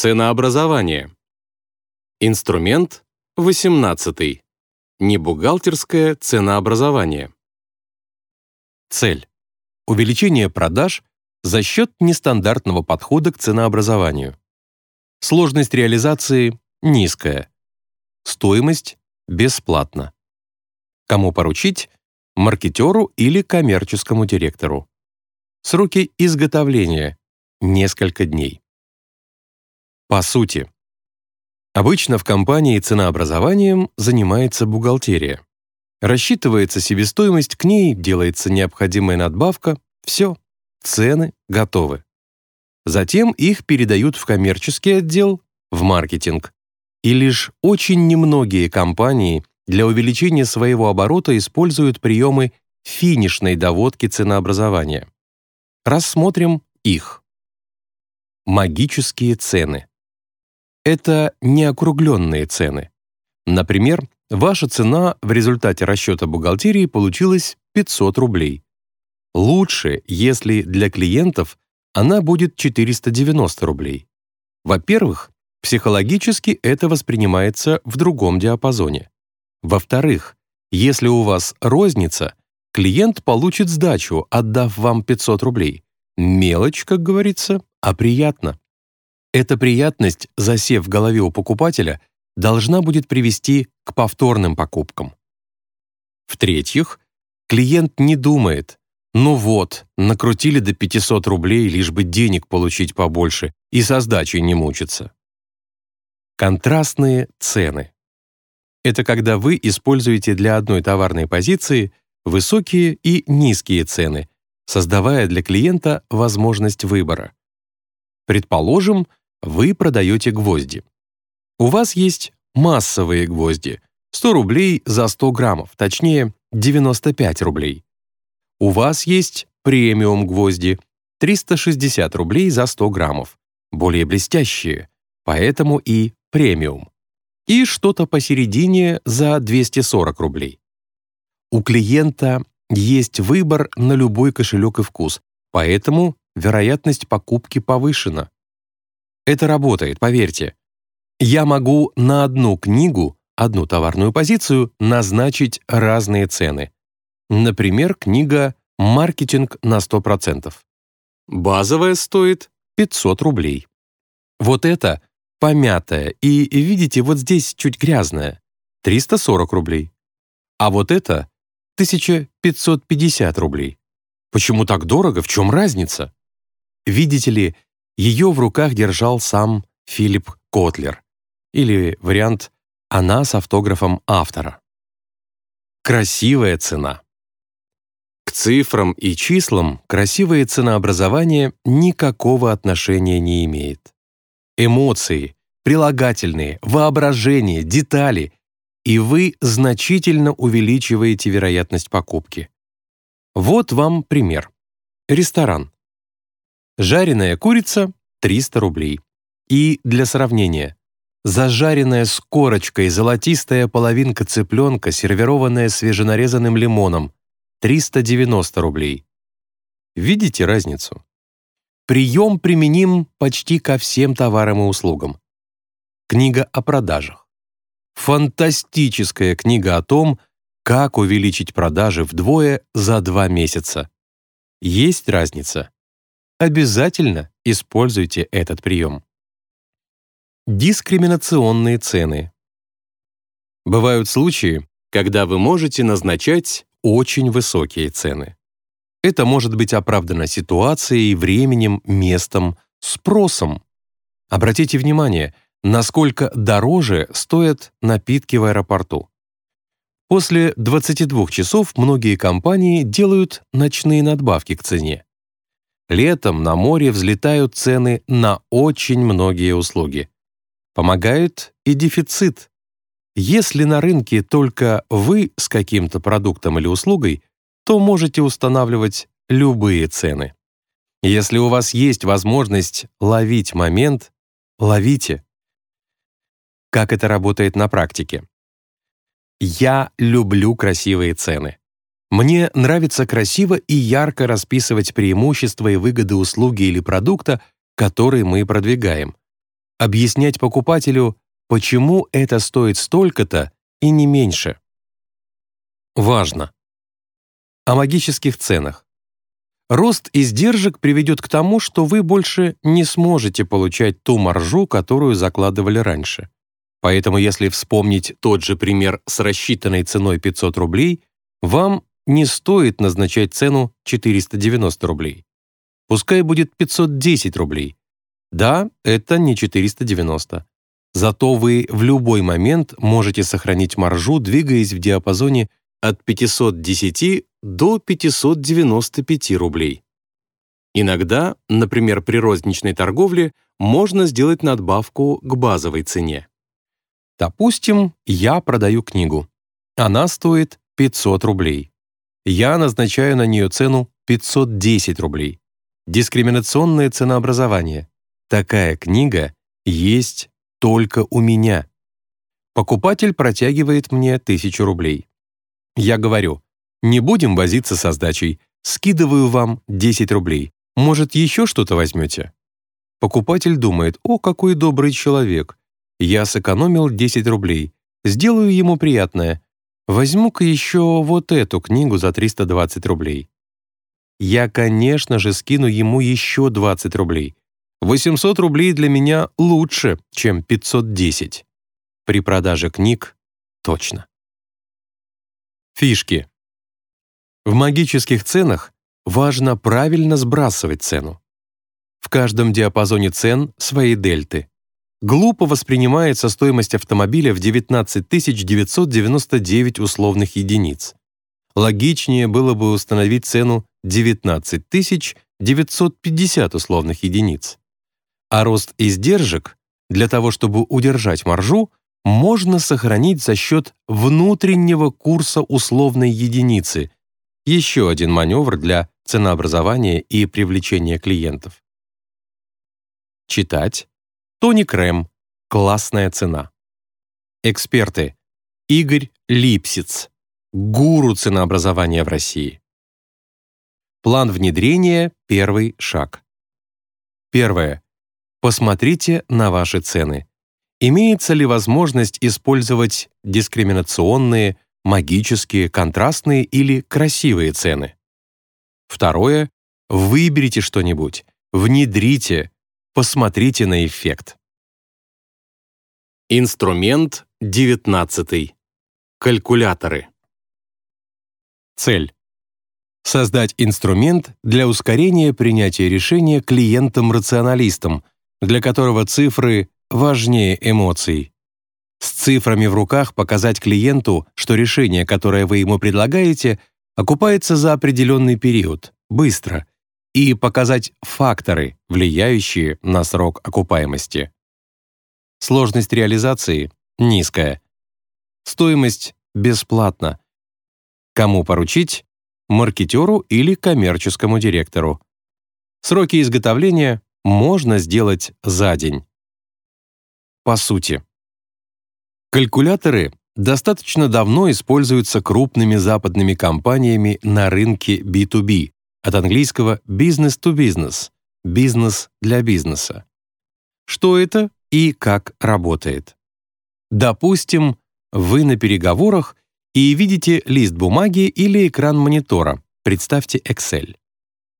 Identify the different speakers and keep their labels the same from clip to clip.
Speaker 1: Ценообразование. Инструмент 18. Небухгалтерское ценообразование. Цель. Увеличение продаж за счет нестандартного подхода к ценообразованию. Сложность реализации низкая. Стоимость бесплатна. Кому поручить? Маркетеру или коммерческому директору. Сроки изготовления – несколько дней. По сути. Обычно в компании ценообразованием занимается бухгалтерия. Рассчитывается себестоимость к ней, делается необходимая надбавка, все, цены готовы. Затем их передают в коммерческий отдел, в маркетинг. И лишь очень немногие компании для увеличения своего оборота используют приемы финишной доводки ценообразования. Рассмотрим их. Магические цены. Это неокругленные цены. Например, ваша цена в результате расчета бухгалтерии получилась 500 рублей. Лучше, если для клиентов она будет 490 рублей. Во-первых, психологически это воспринимается в другом диапазоне. Во-вторых, если у вас розница, клиент получит сдачу, отдав вам 500 рублей. Мелочь, как говорится, а приятно. Эта приятность, засев в голове у покупателя, должна будет привести к повторным покупкам. В-третьих, клиент не думает, ну вот, накрутили до 500 рублей, лишь бы денег получить побольше и со сдачей не мучиться. Контрастные цены. Это когда вы используете для одной товарной позиции высокие и низкие цены, создавая для клиента возможность выбора. Предположим, вы продаете гвозди. У вас есть массовые гвозди. 100 рублей за 100 граммов, точнее 95 рублей. У вас есть премиум гвозди. 360 рублей за 100 граммов. Более блестящие, поэтому и премиум. И что-то посередине за 240 рублей. У клиента есть выбор на любой кошелек и вкус, поэтому вероятность покупки повышена. Это работает, поверьте. Я могу на одну книгу, одну товарную позицию назначить разные цены. Например, книга «Маркетинг на 100%». Базовая стоит 500 рублей. Вот это помятая и, видите, вот здесь чуть грязная, 340 рублей. А вот это 1550 рублей. Почему так дорого? В чем разница? Видите ли, ее в руках держал сам Филипп Котлер. Или вариант «она с автографом автора». Красивая цена. К цифрам и числам красивое ценообразование никакого отношения не имеет. Эмоции, прилагательные, воображение, детали, и вы значительно увеличиваете вероятность покупки. Вот вам пример. Ресторан. Жареная курица – 300 рублей. И для сравнения, зажаренная с корочкой золотистая половинка цыпленка, сервированная свеженарезанным лимоном – 390 рублей. Видите разницу? Прием применим почти ко всем товарам и услугам. Книга о продажах. Фантастическая книга о том, как увеличить продажи вдвое за два месяца. Есть разница? Обязательно используйте этот прием. Дискриминационные цены. Бывают случаи, когда вы можете назначать очень высокие цены. Это может быть оправдано ситуацией, временем, местом, спросом. Обратите внимание, насколько дороже стоят напитки в аэропорту. После 22 часов многие компании делают ночные надбавки к цене. Летом на море взлетают цены на очень многие услуги. Помогает и дефицит. Если на рынке только вы с каким-то продуктом или услугой, то можете устанавливать любые цены. Если у вас есть возможность ловить момент, ловите. Как это работает на практике? Я люблю красивые цены. Мне нравится красиво и ярко расписывать преимущества и выгоды услуги или продукта, который мы продвигаем. объяснять покупателю, почему это стоит столько-то и не меньше. Важно. О магических ценах. Рост издержек приведет к тому, что вы больше не сможете получать ту маржу, которую закладывали раньше. Поэтому если вспомнить тот же пример с рассчитанной ценой 500 рублей, вам не стоит назначать цену 490 рублей. Пускай будет 510 рублей. Да, это не 490. Зато вы в любой момент можете сохранить маржу, двигаясь в диапазоне от 510 до 595 рублей. Иногда, например, при розничной торговле, можно сделать надбавку к базовой цене. Допустим, я продаю книгу. Она стоит 500 рублей. Я назначаю на нее цену 510 рублей. Дискриминационное ценообразование. Такая книга есть только у меня. Покупатель протягивает мне 1000 рублей. Я говорю, не будем возиться со сдачей, скидываю вам 10 рублей. Может, еще что-то возьмете? Покупатель думает, о, какой добрый человек. Я сэкономил 10 рублей. Сделаю ему приятное. Возьму-ка еще вот эту книгу за 320 рублей. Я, конечно же, скину ему еще 20 рублей. 800 рублей для меня лучше, чем 510. При продаже книг точно. Фишки. В магических ценах важно правильно сбрасывать цену. В каждом диапазоне цен свои дельты глупо воспринимается стоимость автомобиля в 19 999 условных единиц. Логичнее было бы установить цену 19 950 условных единиц. А рост издержек для того, чтобы удержать маржу, можно сохранить за счет внутреннего курса условной единицы. Еще один маневр для ценообразования и привлечения клиентов. Читать, Тони Крем. Классная цена. Эксперты. Игорь Липсиц. Гуру ценообразования в России. План внедрения – первый шаг. Первое. Посмотрите на ваши цены. Имеется ли возможность использовать дискриминационные, магические, контрастные или красивые цены? Второе. Выберите что-нибудь, внедрите, Посмотрите на эффект. Инструмент 19. Калькуляторы. Цель. Создать инструмент для ускорения принятия решения клиентом-рационалистом, для которого цифры важнее эмоций. С цифрами в руках показать клиенту, что решение, которое вы ему предлагаете, окупается за определенный период, быстро – и показать факторы, влияющие на срок окупаемости. Сложность реализации низкая. Стоимость бесплатна. Кому поручить? Маркетеру или коммерческому директору. Сроки изготовления можно сделать за день. По сути. Калькуляторы достаточно давно используются крупными западными компаниями на рынке B2B, от английского business to business – бизнес для бизнеса. Что это и как работает? Допустим, вы на переговорах и видите лист бумаги или экран монитора, представьте Excel.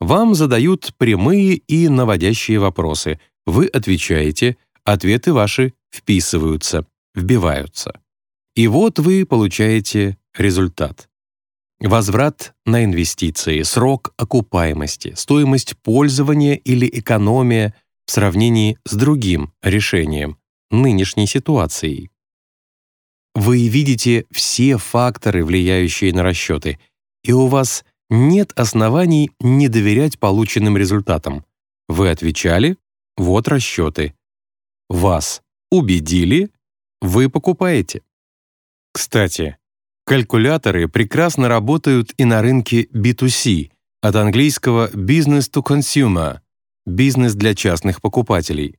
Speaker 1: Вам задают прямые и наводящие вопросы. Вы отвечаете, ответы ваши вписываются, вбиваются. И вот вы получаете результат. Возврат на инвестиции, срок окупаемости, стоимость пользования или экономия в сравнении с другим решением, нынешней ситуацией. Вы видите все факторы, влияющие на расчеты, и у вас нет оснований не доверять полученным результатам. Вы отвечали, вот расчеты. Вас убедили, вы покупаете. Кстати, Калькуляторы прекрасно работают и на рынке B2C, от английского business to consumer – бизнес для частных покупателей.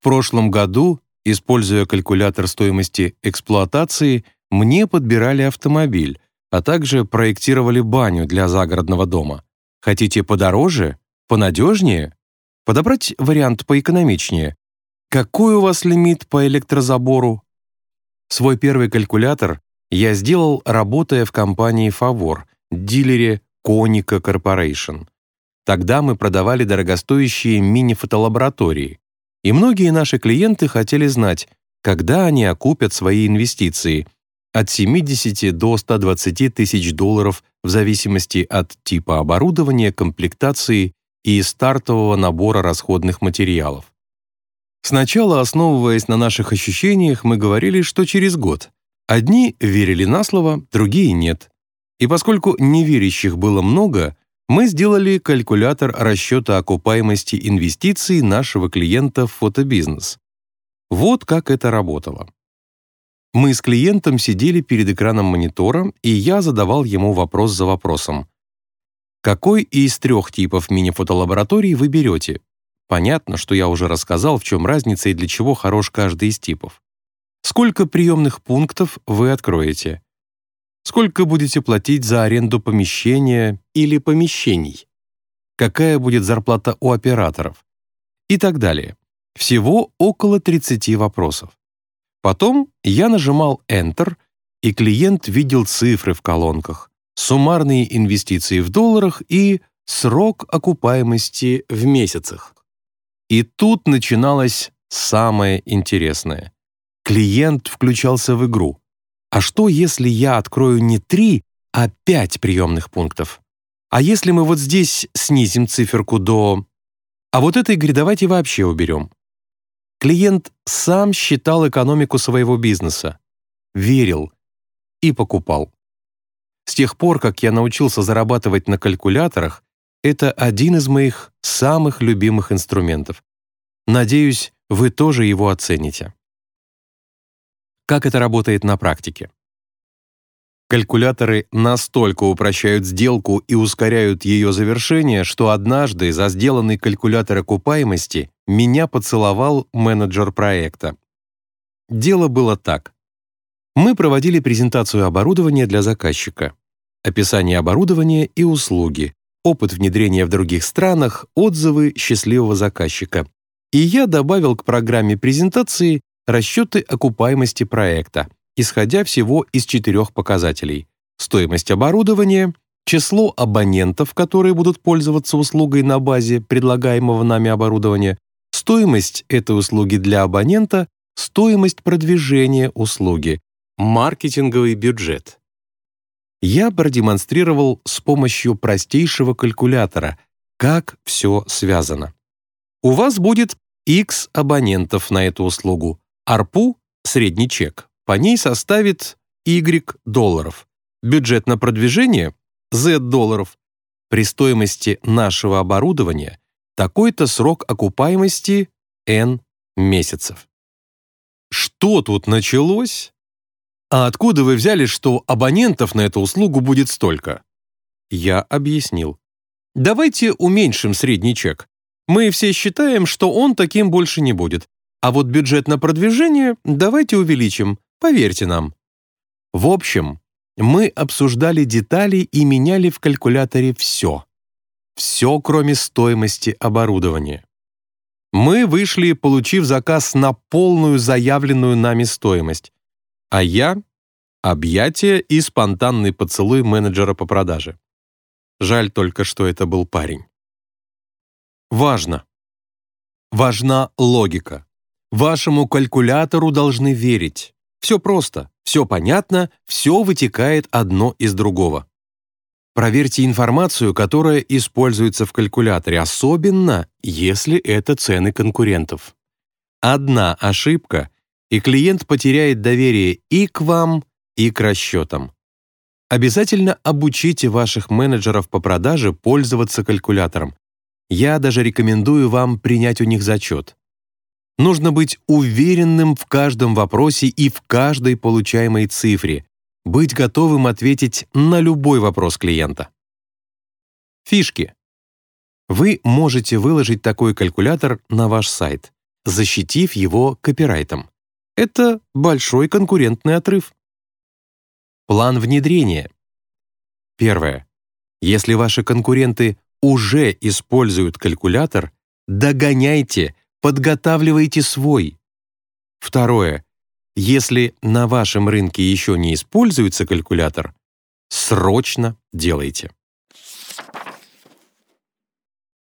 Speaker 1: В прошлом году, используя калькулятор стоимости эксплуатации, мне подбирали автомобиль, а также проектировали баню для загородного дома. Хотите подороже? Понадежнее? Подобрать вариант поэкономичнее? Какой у вас лимит по электрозабору? Свой первый калькулятор я сделал, работая в компании «Фавор», дилере «Коника Корпорейшн». Тогда мы продавали дорогостоящие мини-фотолаборатории, и многие наши клиенты хотели знать, когда они окупят свои инвестиции от 70 до 120 тысяч долларов в зависимости от типа оборудования, комплектации и стартового набора расходных материалов. Сначала, основываясь на наших ощущениях, мы говорили, что через год. Одни верили на слово, другие нет. И поскольку неверящих было много, мы сделали калькулятор расчета окупаемости инвестиций нашего клиента в фотобизнес. Вот как это работало. Мы с клиентом сидели перед экраном монитора, и я задавал ему вопрос за вопросом. Какой из трех типов мини-фотолабораторий вы берете? Понятно, что я уже рассказал, в чем разница и для чего хорош каждый из типов. Сколько приемных пунктов вы откроете? Сколько будете платить за аренду помещения или помещений? Какая будет зарплата у операторов? И так далее. Всего около 30 вопросов. Потом я нажимал Enter, и клиент видел цифры в колонках, суммарные инвестиции в долларах и срок окупаемости в месяцах. И тут начиналось самое интересное. Клиент включался в игру. А что, если я открою не три, а пять приемных пунктов? А если мы вот здесь снизим циферку до... А вот это, Игорь, давайте вообще уберем. Клиент сам считал экономику своего бизнеса, верил и покупал. С тех пор, как я научился зарабатывать на калькуляторах, это один из моих самых любимых инструментов. Надеюсь, вы тоже его оцените. Как это работает на практике? Калькуляторы настолько упрощают сделку и ускоряют ее завершение, что однажды за сделанный калькулятор окупаемости меня поцеловал менеджер проекта. Дело было так. Мы проводили презентацию оборудования для заказчика. Описание оборудования и услуги, опыт внедрения в других странах, отзывы счастливого заказчика. И я добавил к программе презентации расчеты окупаемости проекта, исходя всего из четырех показателей. Стоимость оборудования, число абонентов, которые будут пользоваться услугой на базе предлагаемого нами оборудования, стоимость этой услуги для абонента, стоимость продвижения услуги, маркетинговый бюджет. Я продемонстрировал с помощью простейшего калькулятора, как все связано. У вас будет X абонентов на эту услугу, ARPU — средний чек, по ней составит Y долларов. Бюджет на продвижение — Z долларов. При стоимости нашего оборудования такой-то срок окупаемости N месяцев. Что тут началось? А откуда вы взяли, что абонентов на эту услугу будет столько? Я объяснил. Давайте уменьшим средний чек. Мы все считаем, что он таким больше не будет. А вот бюджет на продвижение давайте увеличим, поверьте нам. В общем, мы обсуждали детали и меняли в калькуляторе все. Все, кроме стоимости оборудования. Мы вышли, получив заказ на полную заявленную нами стоимость. А я — объятие и спонтанный поцелуй менеджера по продаже. Жаль только, что это был парень. Важно. Важна логика. Вашему калькулятору должны верить. Все просто, все понятно, все вытекает одно из другого. Проверьте информацию, которая используется в калькуляторе, особенно если это цены конкурентов. Одна ошибка, и клиент потеряет доверие и к вам, и к расчетам. Обязательно обучите ваших менеджеров по продаже пользоваться калькулятором. Я даже рекомендую вам принять у них зачет. Нужно быть уверенным в каждом вопросе и в каждой получаемой цифре, быть готовым ответить на любой вопрос клиента. Фишки. Вы можете выложить такой калькулятор на ваш сайт, защитив его копирайтом. Это большой конкурентный отрыв. План внедрения. Первое. Если ваши конкуренты уже используют калькулятор, догоняйте, подготавливайте свой. Второе. Если на вашем рынке еще не используется калькулятор, срочно делайте.